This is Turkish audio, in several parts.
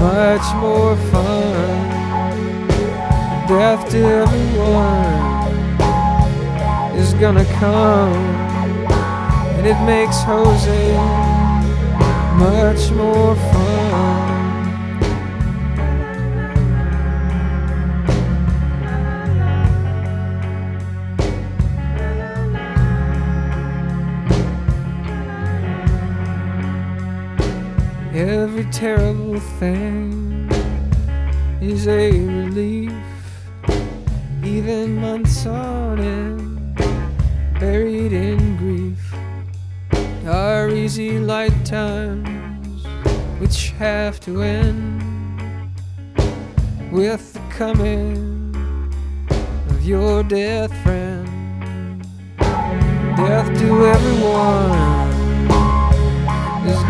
much more fun. Death to everyone is gonna come, and it makes Jose much more fun. Every terrible thing is a relief. Even months on end, buried in grief, are easy light times, which have to end with the coming of your death friend. Death to everyone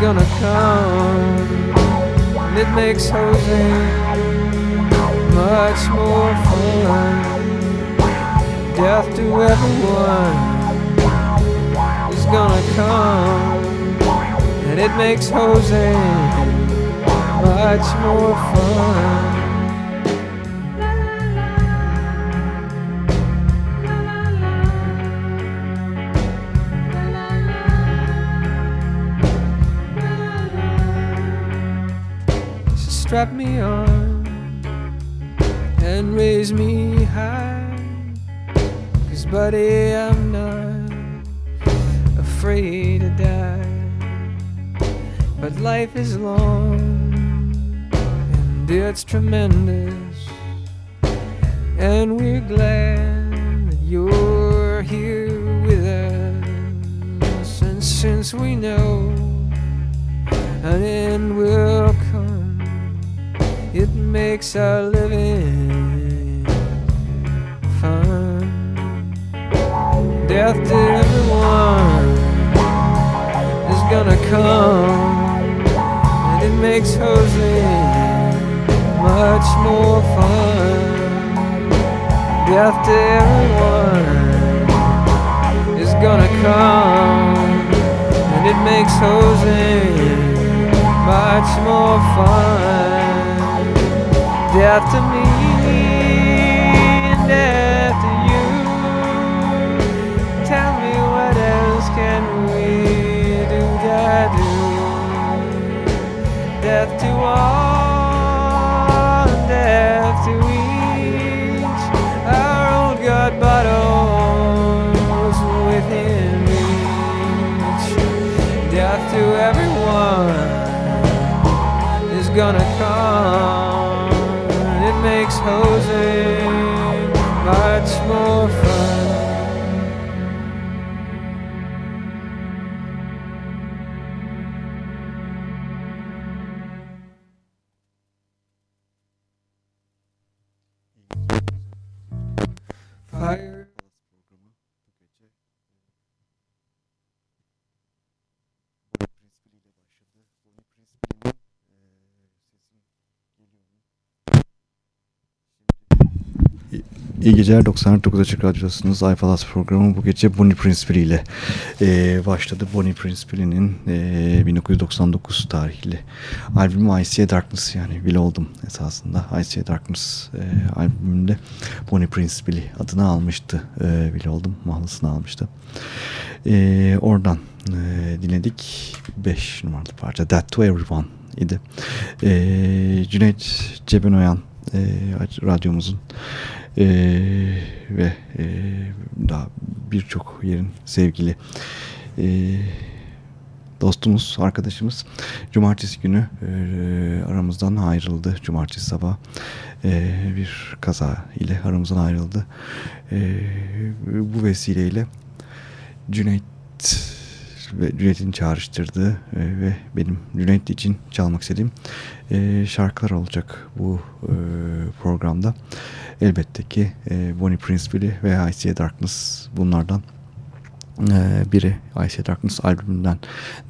gonna come and it makes Jose much more fun. Death to everyone is gonna come and it makes Jose much more fun. Strap me on and raise me high. Cause, buddy, I'm not afraid to die. But life is long and it's tremendous. And we're glad that you're here with us. And since we know an end will come. Makes our living fun. Death to everyone is gonna come, and it makes hosing much more fun. Death to everyone is gonna come, and it makes Jose much more fun. Death to me and death to you. Tell me what else can we do do? Death to all, and death to each. Our old God bottles within reach. Death to everyone is gonna come. Jose much more fun. İyi geceler 99 Açık Radyosu'nuz iFalas programı bu gece Bonnie Prince ile e, başladı. Bonnie Prince e, 1999 tarihli albümü I See Darkness yani bile oldum esasında I See Darkness e, albümünde Bonnie Prince Billy adını almıştı. E, bile oldum mahlasını almıştı. E, oradan e, dinledik 5 numaralı parça That To Everyone idi. E, Cüneyt Cebenoyan e, radyomuzun e, ve e, daha birçok yerin sevgili e, dostumuz, arkadaşımız cumartesi günü e, aramızdan ayrıldı. Cumartesi sabah e, bir kaza ile aramızdan ayrıldı. E, bu vesileyle Cüneyt ve Cüneyt'in çağrıştırdığı e, ve benim Cüneyt için çalmak istediğim e, şarkılar olacak bu e, programda. Elbette ki e, Bonnie Prince Billy ve I See Darkness bunlardan e, biri I See Darkness albümünden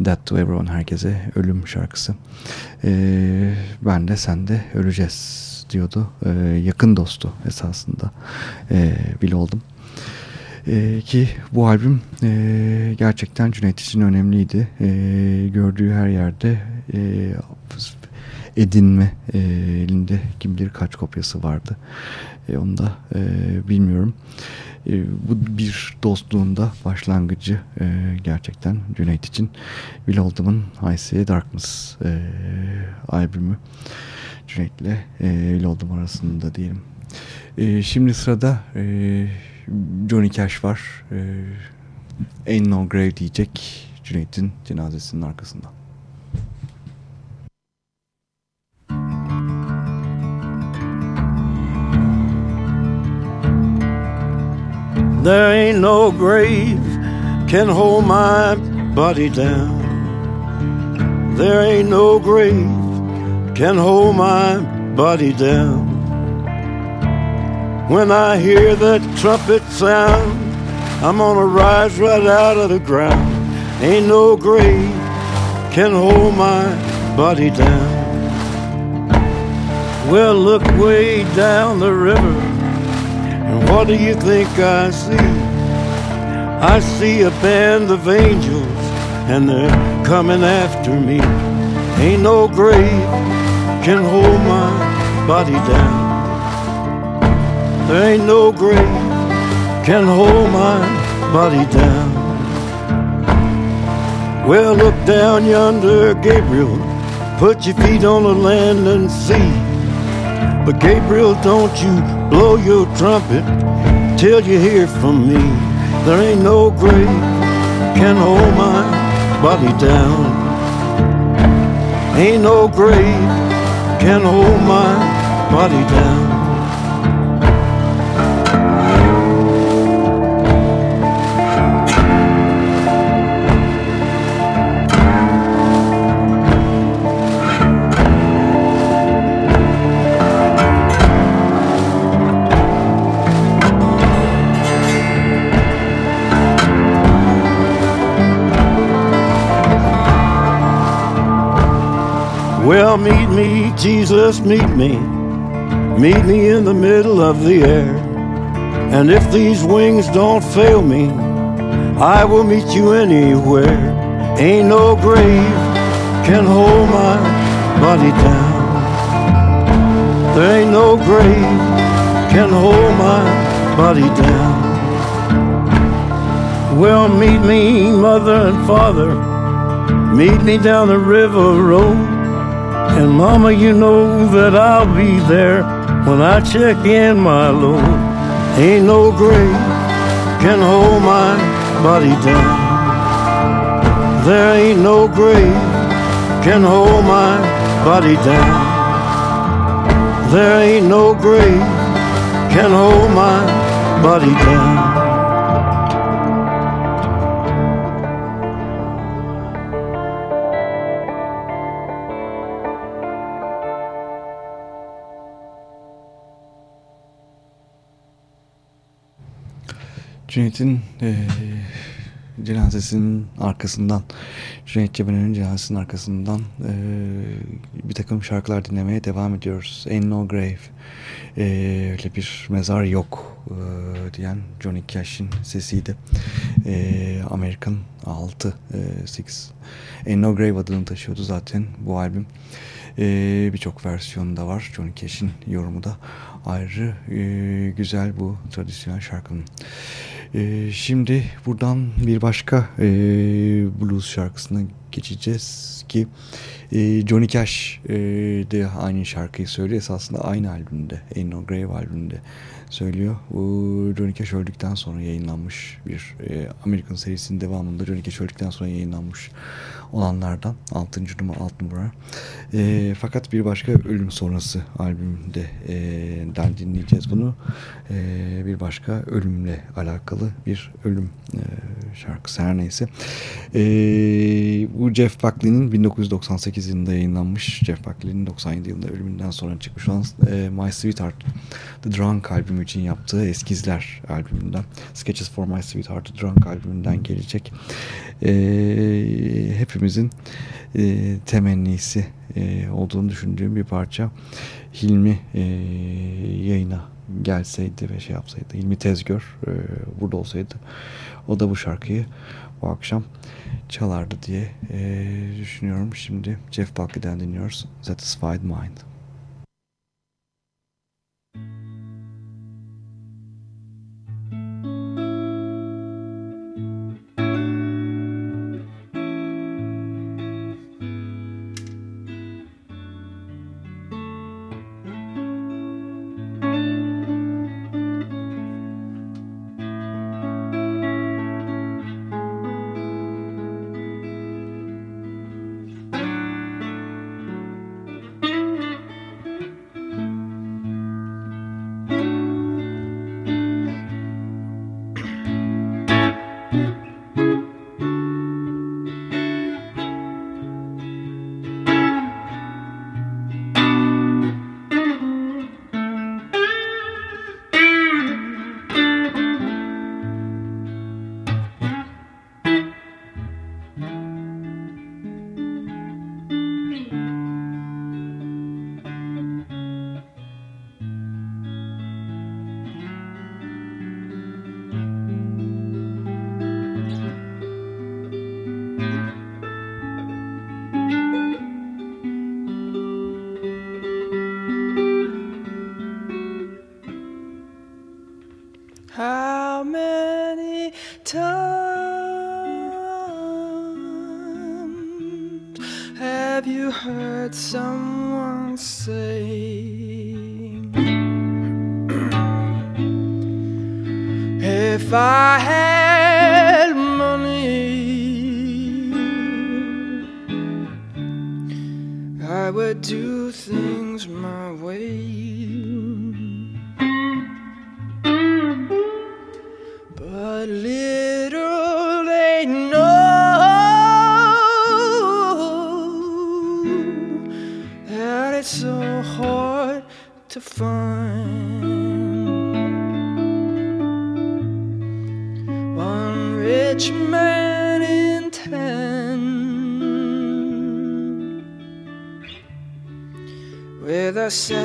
Death to Everyone herkese ölüm şarkısı. E, ben de sen de öleceğiz diyordu. E, yakın dostu esasında e, Bill oldum. Ee, ki bu albüm e, gerçekten Cüneyt için önemliydi. E, gördüğü her yerde e, edinme e, elinde kim bilir kaç kopyası vardı. E, onu da e, bilmiyorum. E, bu bir dostluğunda başlangıcı e, gerçekten Cüneyt için. Will Oldham'ın I See Darkness e, albümü. Cüneyt ile e, Will Oldham arasında diyelim. E, şimdi sırada e, Johnny Cash var. E, Ain't No Grave diyecek Cüneyt'in cenazesinin arkasından. There ain't no grave can hold my body down. There ain't no grave can hold my body down. When I hear that trumpet sound, I'm gonna rise right out of the ground. Ain't no grave can hold my body down. Well, look way down the river, what do you think I see? I see a band of angels, and they're coming after me. Ain't no grave can hold my body down. There ain't no grave can hold my body down. Well, look down yonder, Gabriel. Put your feet on the land and see. But Gabriel, don't you blow your trumpet till you hear from me. There ain't no grave can hold my body down. Ain't no grave can hold my body down. Well, meet me, Jesus, meet me. Meet me in the middle of the air. And if these wings don't fail me, I will meet you anywhere. Ain't no grave can hold my body down. There ain't no grave can hold my body down. Well, meet me, mother and father. Meet me down the river road. And mama, you know that I'll be there when I check in my load. Ain't no grave can hold my body down. There ain't no grave can hold my body down. There ain't no grave can hold my body down. Cüneyt'in e, cenazesinin arkasından Cüneyt Cebener'in cenazesinin arkasından e, bir takım şarkılar dinlemeye devam ediyoruz. Ain't No Grave e, öyle bir mezar yok e, diyen Johnny Cash'in sesiydi. E, American 6 e, Six Ain't No Grave adını taşıyordu zaten bu albüm. E, Birçok versiyonu da var. Johnny Cash'in yorumu da ayrı e, güzel bu tradisyonel şarkının. E, şimdi buradan bir başka e, blues şarkısına geçeceğiz ki e, Johnny Cash de aynı şarkıyı söylüyor. Esasında aynı albümde, Ain't Grave albümünde söylüyor. Bu Johnny Cash öldükten sonra yayınlanmış bir e, American serisinin devamında Johnny Cash öldükten sonra yayınlanmış olanlardan 6. numara 6 numara. E, fakat bir başka ölüm sonrası albümde e, den dinleyeceğiz bunu. E, bir başka ölümle alakalı bir ölüm e, şarkısı her neyse. E, bu Jeff Buckley'nin 1998 yılında yayınlanmış Jeff Buckley'nin 97 yılında ölümünden sonra çıkmış olan e, My Sweetheart The Drunk albümü için yaptığı Eskizler albümünden Sketches for My Sweetheart The Drunk albümünden gelecek. E, hepimizin e, temennisi e, olduğunu düşündüğüm bir parça. Hilmi e, yayına gelseydi ve şey yapsaydı Hilmi Tezgör e, burada olsaydı o da bu şarkıyı bu akşam çalardı diye e, düşünüyorum. Şimdi Jeff Buckley'den dinliyoruz. Satisfied Mind. Just. same.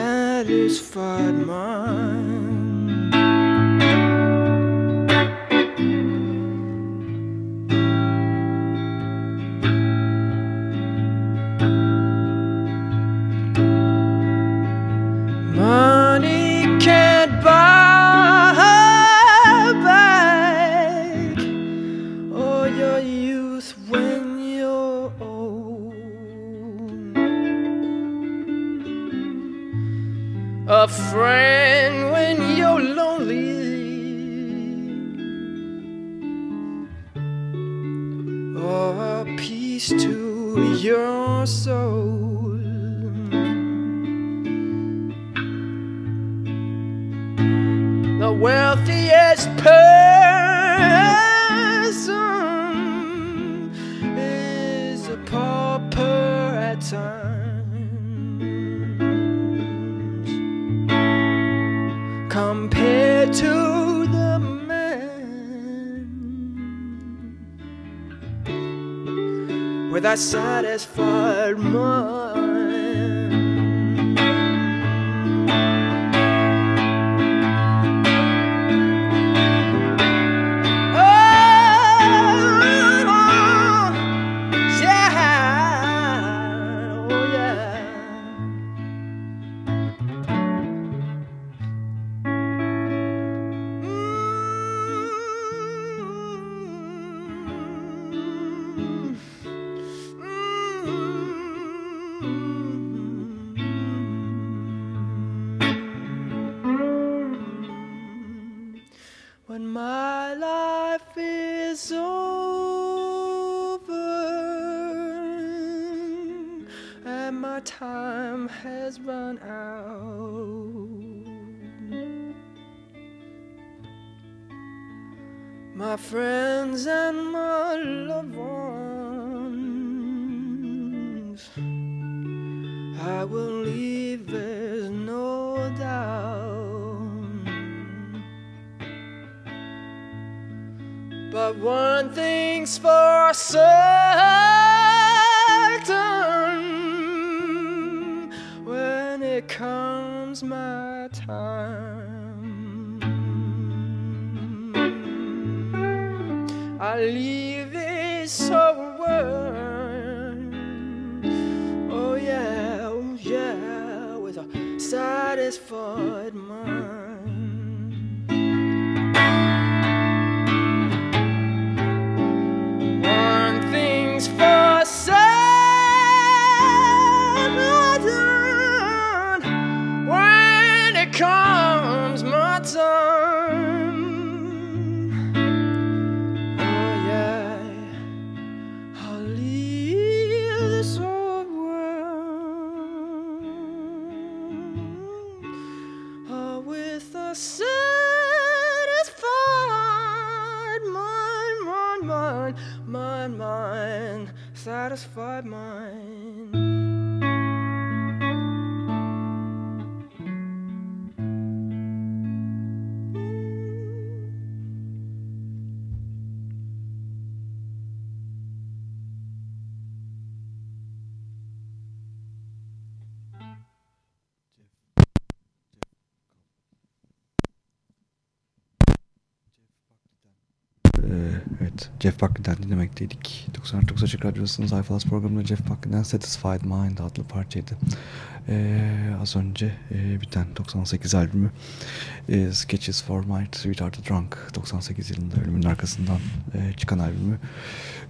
Satisfied Jeff Buckley'den dinlemekteydik. 99 Açık Radyosu'nun Zayfalas programında Jeff Buckley'den Satisfied Mind adlı parçaydı. Ee, az önce e, biten 98 albümü e, Sketches for My Sweetheart Drunk 98 yılında ölümün arkasından e, çıkan albümü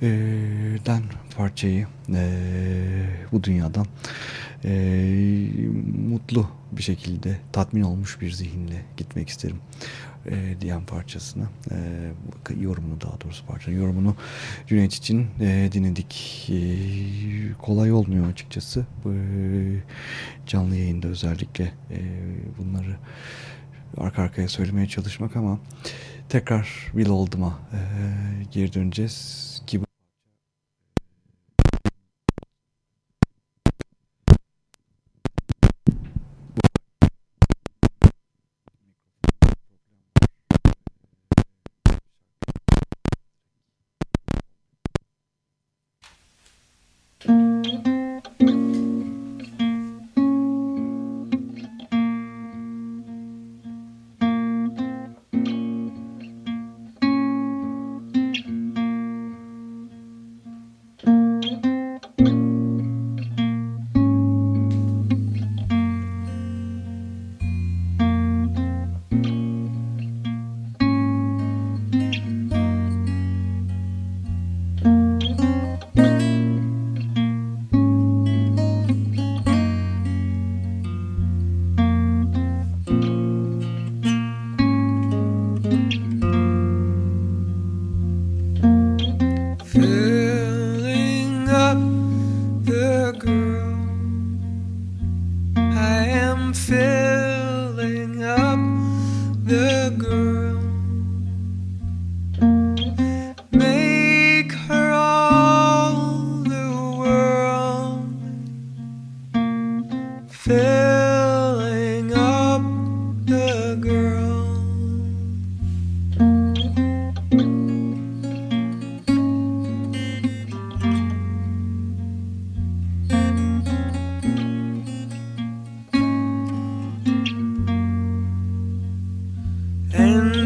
e, den parçayı e, bu dünyadan e, mutlu bir şekilde tatmin olmuş bir zihinle gitmek isterim e, diyen parçasını e, yorumunu daha doğrusu parçanın yorumunu Cüneyt için e, dinledik. E, kolay olmuyor açıkçası. E, canlı yayında özellikle e, bunları arka arkaya söylemeye çalışmak ama tekrar Will Oldham'a e, geri döneceğiz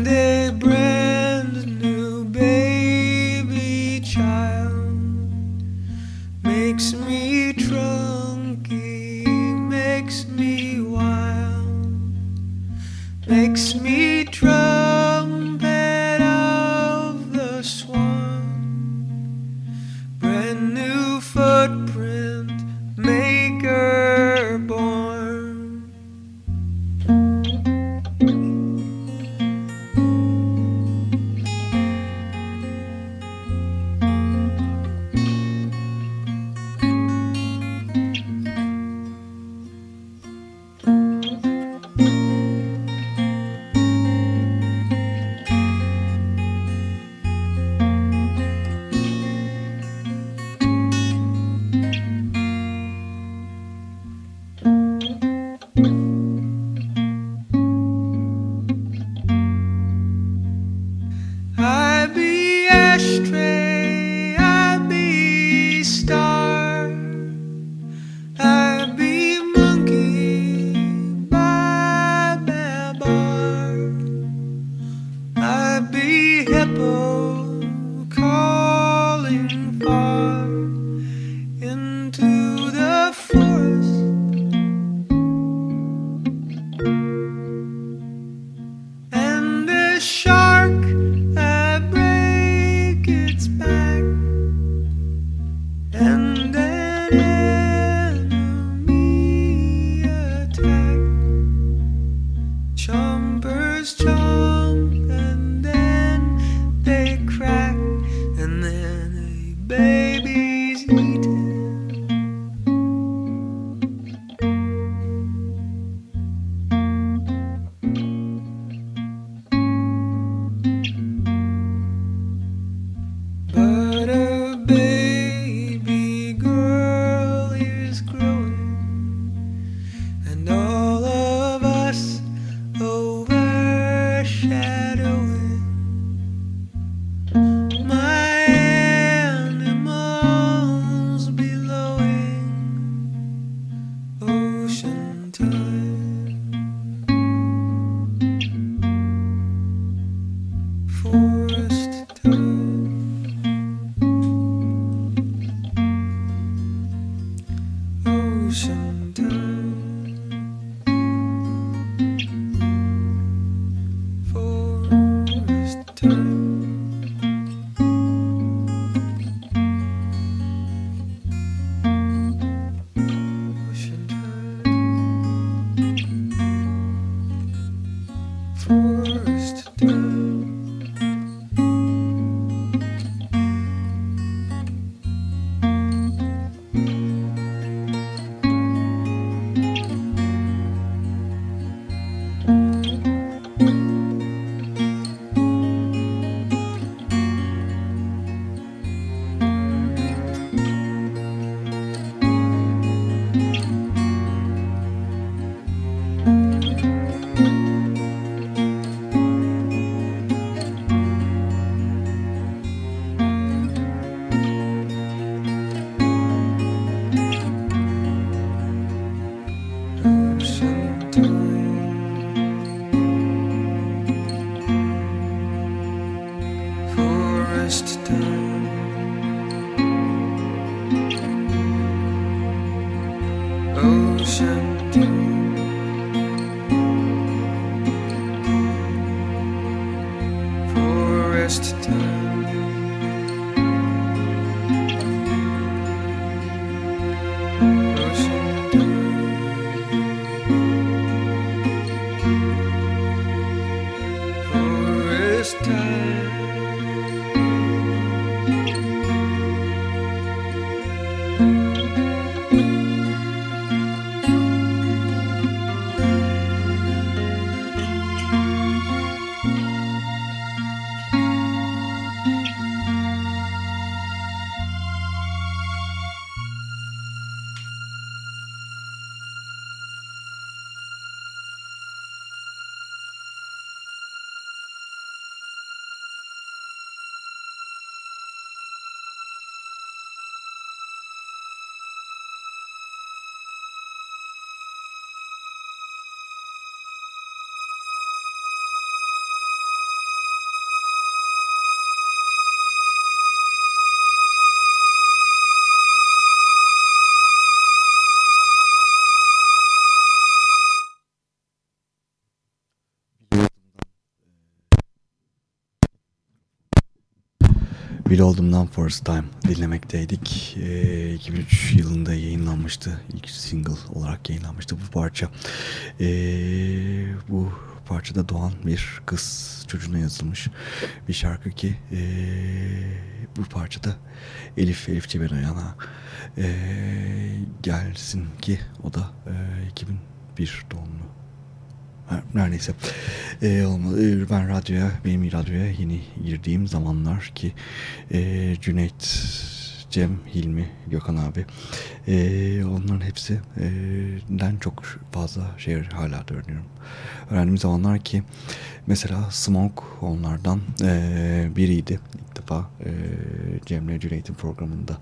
day break. Will Oldham'dan First Time dinlemekteydik. E, 2003 yılında yayınlanmıştı. İlk single olarak yayınlanmıştı bu parça. E, bu parçada doğan bir kız çocuğuna yazılmış bir şarkı ki e, bu parçada Elif, Elif Cebenoyan'a e, gelsin ki o da e, 2001 doğumlu her neyse. Ee, olmadı. Ben radyoya, benim radyoya yeni girdiğim zamanlar ki e, Cüneyt, Cem, Hilmi, Gökhan abi e, onların hepsi e, çok fazla şey hala da öğreniyorum. Öğrendiğim zamanlar ki mesela Smoke onlardan e, biriydi. İlk defa e, Cem'le Cüneyt'in programında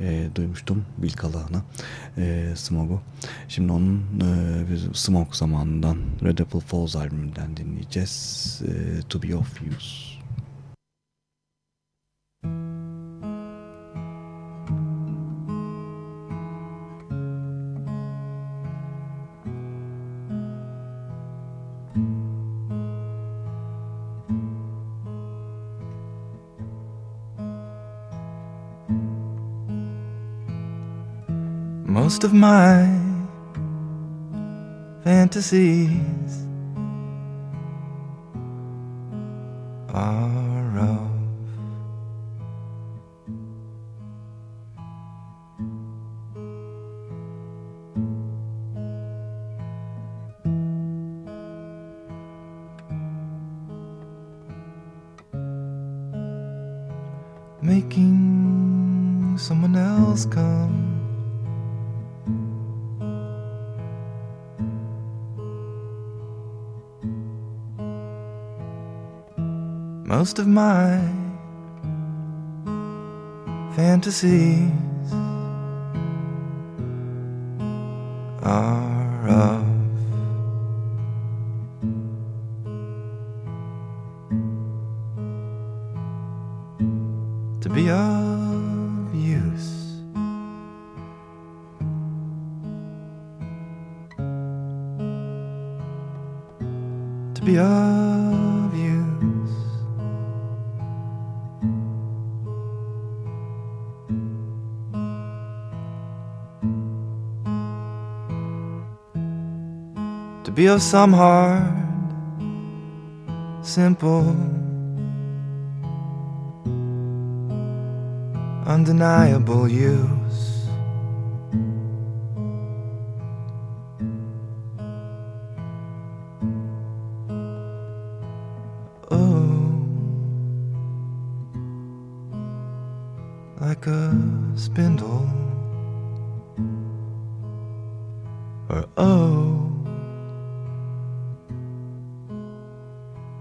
e, duymuştum Bilkalağını e, Smoke'u. Şimdi onun e, Smoke zamanından Red Apple Falls albümünden dinleyeceğiz. E, to be of use. Most of my fantasies are Most of my fantasies be of some hard, simple. undeniable use.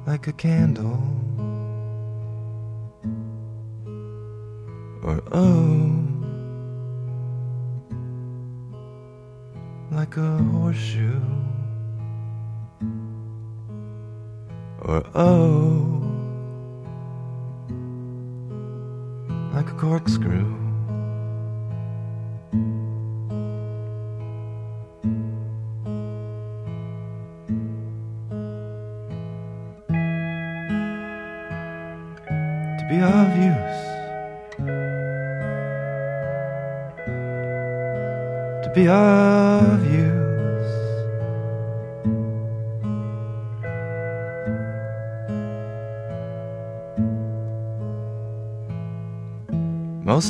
Like a candle. or oh, like a horseshoe, or oh, like a corkscrew.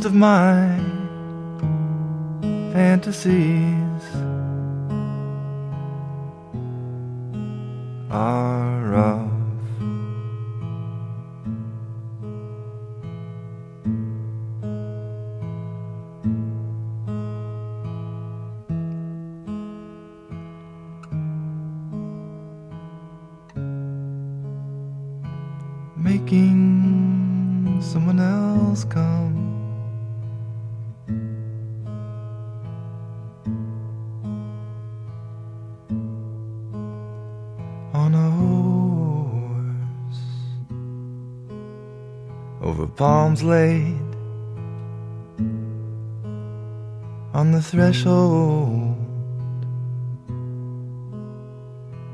Of my fantasies laid on the threshold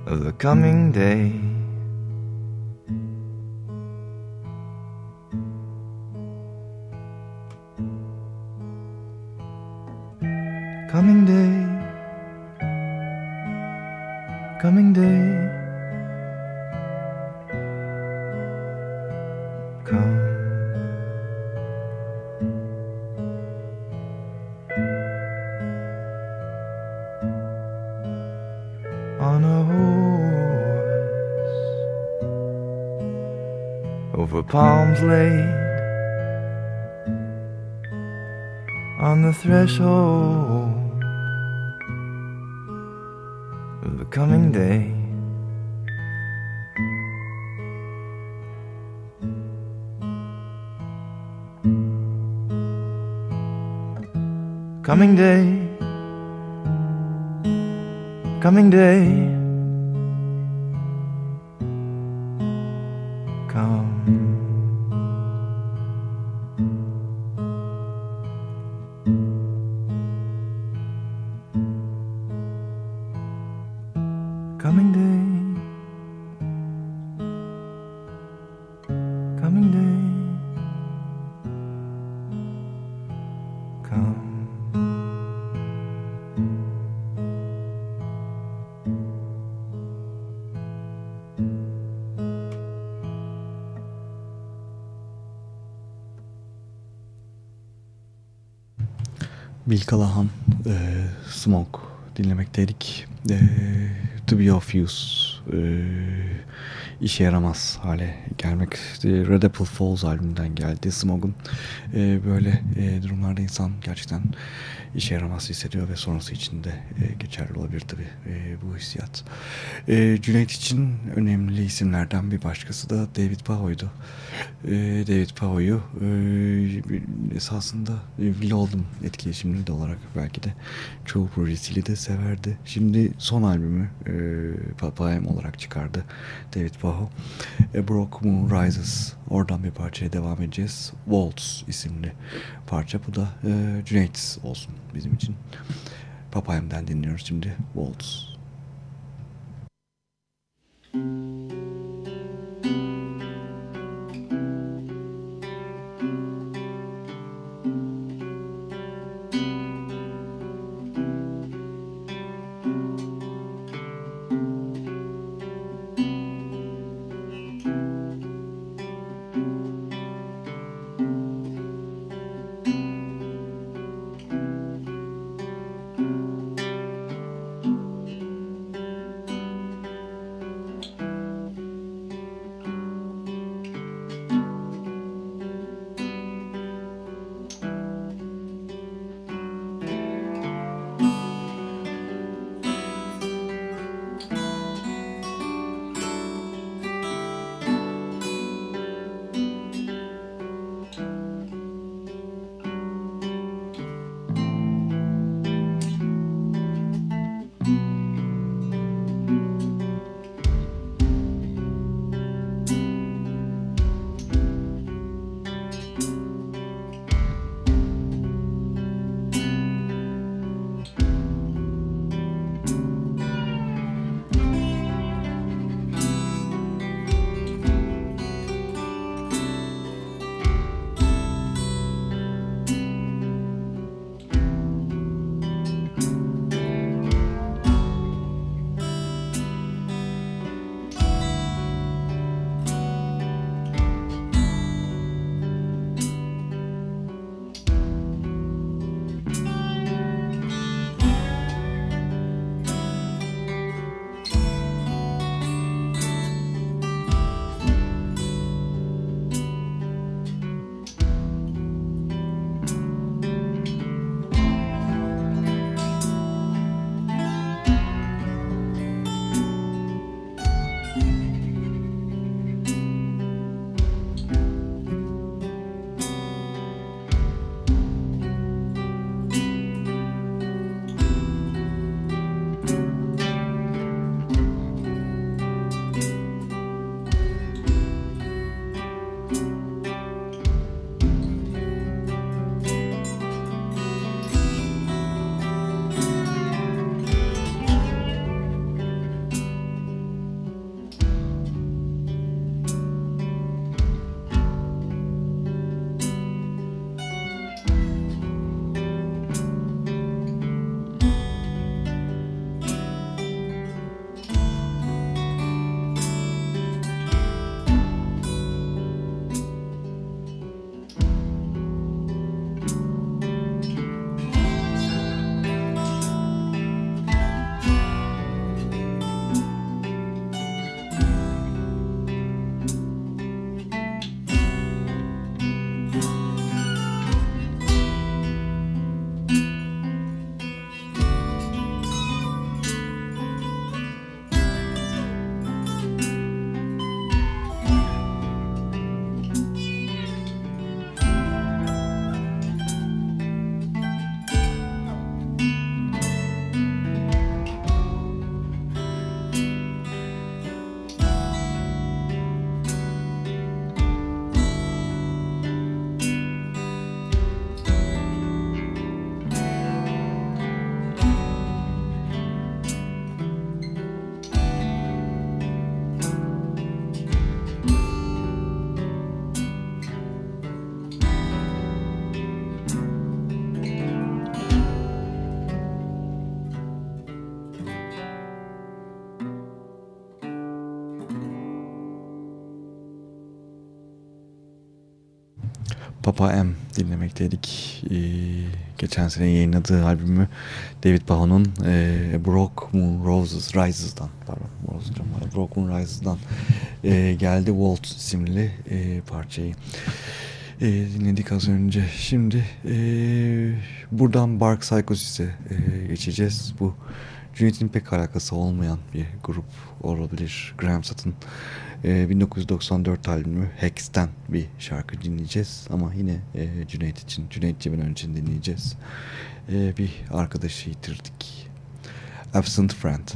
of the coming day. Laid on the threshold of the coming day. Coming day, coming day, Bill Callahan, e, Smoke dinlemekteydik. E, to be of use, e, işe yaramaz hale gelmek. E, Red Apple Falls albümünden geldi. Smoke'un e, böyle e, durumlarda insan gerçekten işe yaramaz hissediyor ve sonrası için de e, geçerli olabilir tabi e, bu hissiyat. E, Cüneyt için önemli isimlerden bir başkası da David Bowie'ydu. E, David Bowie'yu e, esasında e, Oldham etkileşimli de olarak belki de çoğu projesiyle de severdi. Şimdi son albümü e, Papayam olarak çıkardı David Bowie. A Broke Moon Rises. Oradan bir parçaya devam edeceğiz. Waltz isimli parça. Bu da e, Cüneyt olsun bizim için. Papayam'dan dinliyoruz şimdi. Waltz. Papa M dinlemekteydik. Ee, geçen sene yayınladığı albümü David Baho'nun e, Broken Roses Rises'dan pardon Broken Rises'dan e, geldi Walt isimli e, parçayı e, dinledik az önce. Şimdi e, buradan Bark Psychosis'e e, geçeceğiz. Bu Cüneyt'in pek alakası olmayan bir grup olabilir. Graham Sutton e, 1994 albümü Hex'ten bir şarkı dinleyeceğiz. Ama yine e, Cüneyt için, Cüneyt Cebenön için dinleyeceğiz. E, bir arkadaşı yitirdik. Absent Friend.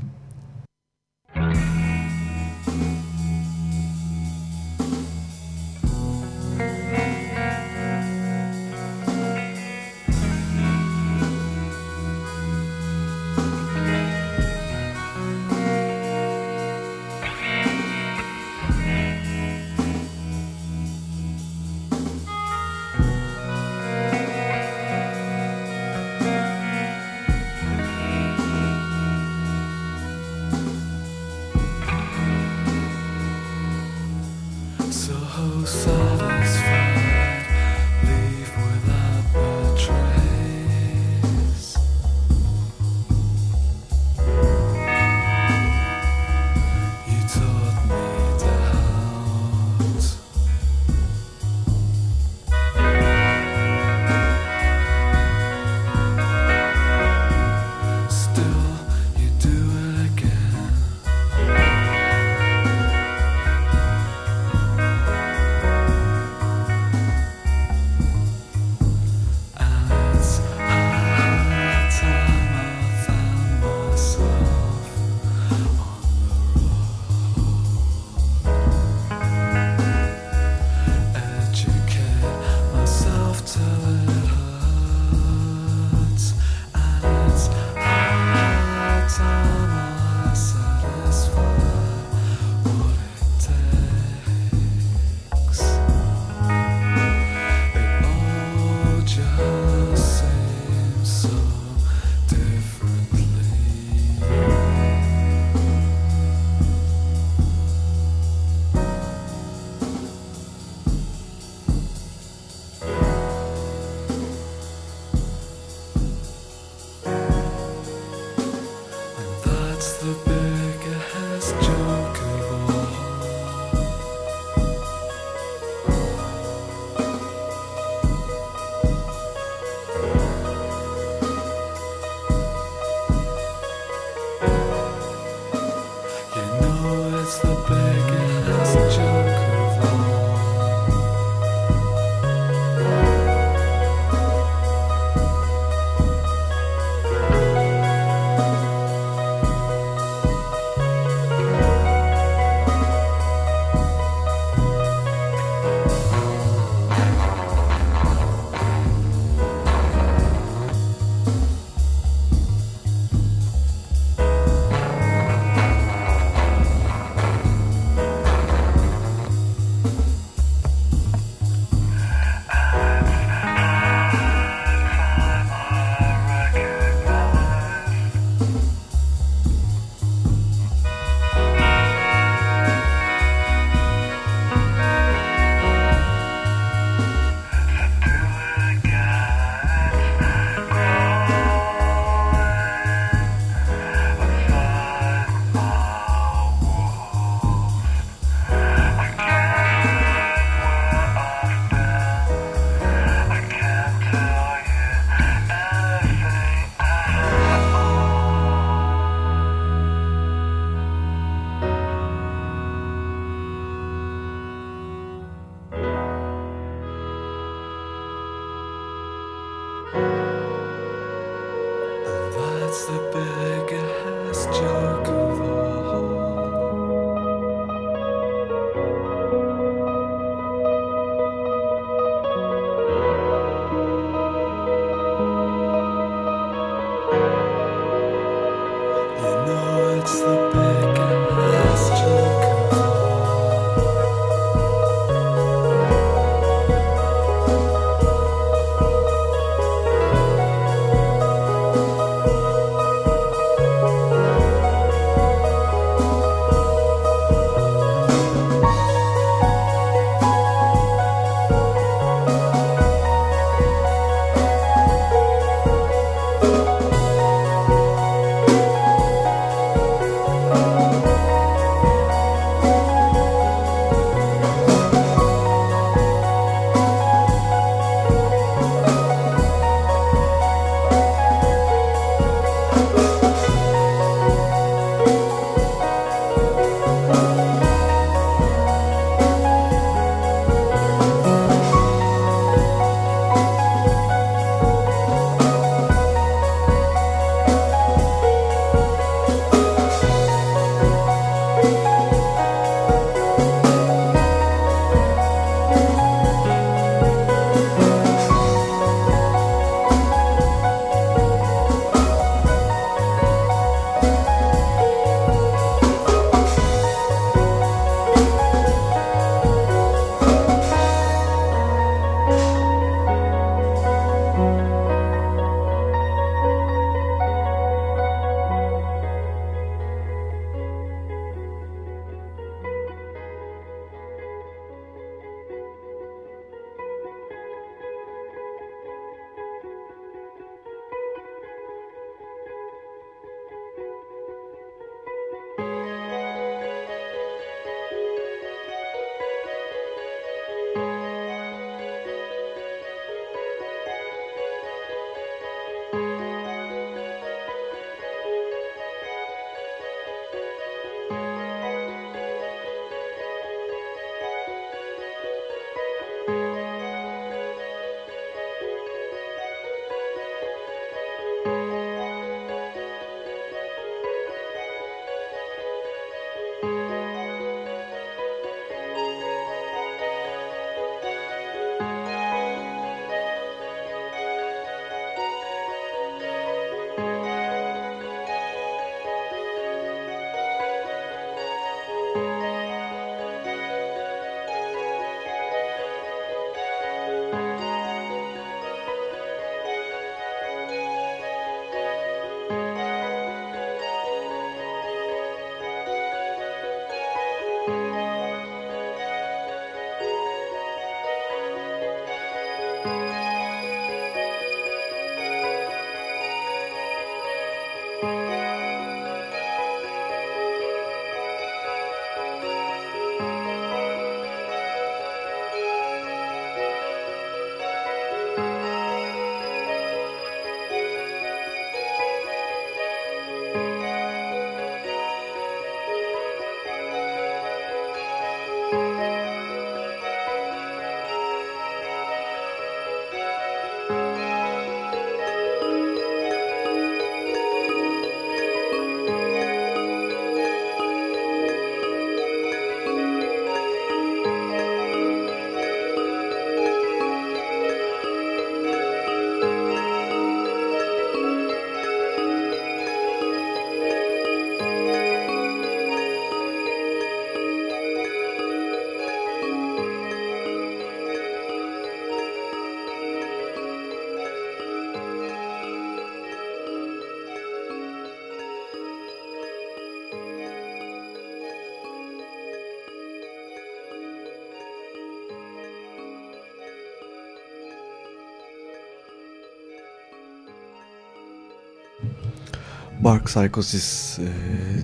Bark Psychosis e,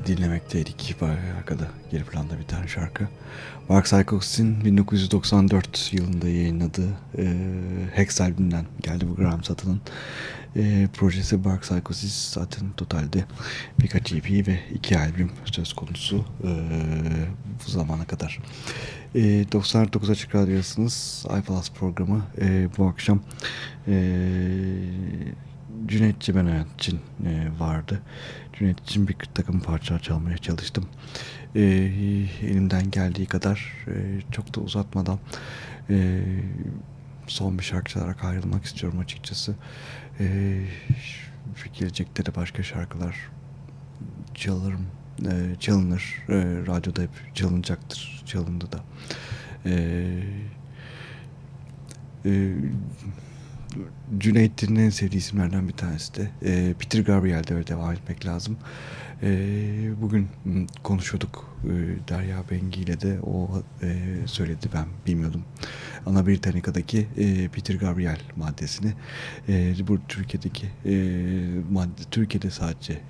dinlemekteydik. Arkada geri planda bir tane şarkı. Bark Psychosis'in 1994 yılında yayınladığı e, Hex albümünden geldi bu Graham Sutton'ın e, projesi Bark Psychosis zaten totalde birkaç EP ve iki albüm söz konusu e, bu zamana kadar. E, 99 Açık Radyo'dasınız. iPlus programı e, bu akşam e, Cüneyt Cebenayat için e, vardı. Cüneyt için bir takım parça çalmaya çalıştım. E, elimden geldiği kadar e, çok da uzatmadan e, son bir şarkı çalarak ayrılmak istiyorum açıkçası. E, gelecekte de başka şarkılar çalarım. E, çalınır. E, radyoda hep çalınacaktır. Çalındı da. Eee e, Cüneyt'in en sevdiği isimlerden bir tanesi de e, Peter Gabriel'de öyle devam etmek lazım. E, bugün konuşuyorduk e, Derya Bengi ile de o e, söyledi ben bilmiyordum. Ana Britannica'daki e, Peter Gabriel maddesini e, bu Türkiye'deki madde Türkiye'de sadece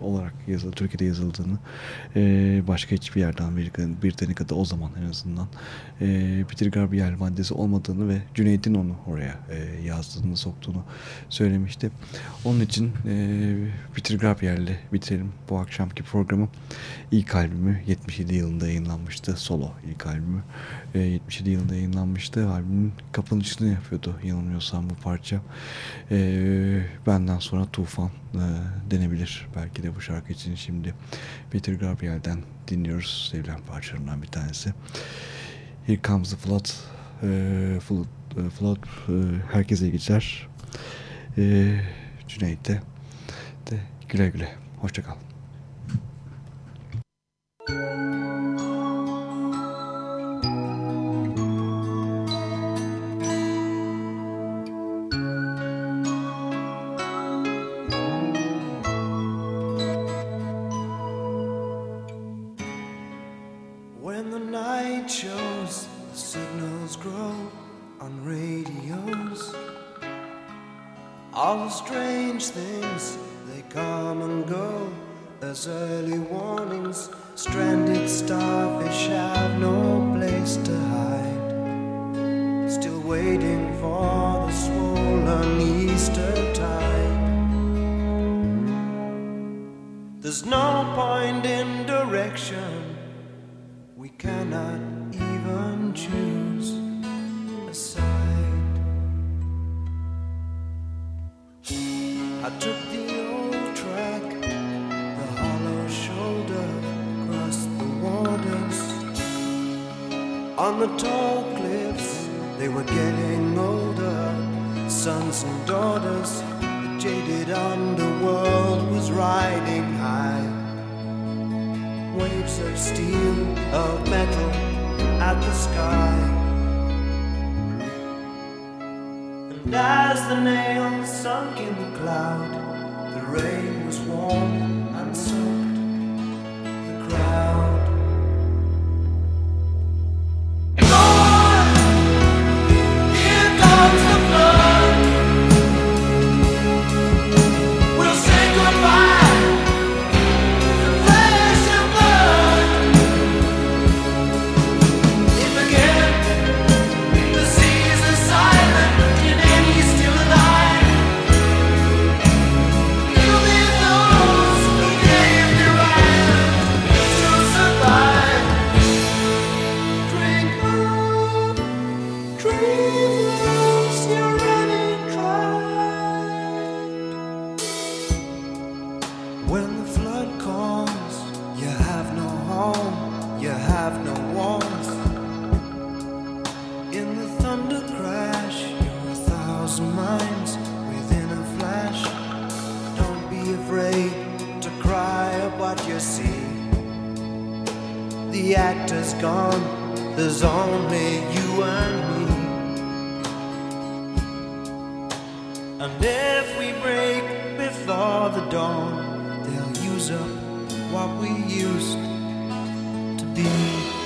olarak yazılı Türkiye'de yazıldığını başka hiçbir yerden Amerika Britannica'da o zaman en azından Peter Gabriel maddesi olmadığını ve Cüneyt'in onu oraya yazdığını soktuğunu söylemişti. Onun için Peter Gabriel'le bitirelim bu akşamki programı. İlk albümü 77 yılında yayınlanmıştı. Solo ilk albümü. E, 77 yılında yayınlanmıştı. Albümün kapanışını yapıyordu yanılmıyorsam bu parça. E, benden sonra Tufan e, denebilir. Belki de bu şarkı için şimdi Peter Gabriel'den dinliyoruz. Sevilen parçalarından bir tanesi. Here Comes the Flood. E, flood, e, flood e, herkese geçer. E, Cüneyt'te de güle güle. Hoşçakal. Música On the tall cliffs, they were getting older. Sons and daughters, the jaded underworld was riding high waves of steel, of metal at the sky. And as the nails sunk in the cloud, the rain was warm and soaked used to be.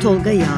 多个呀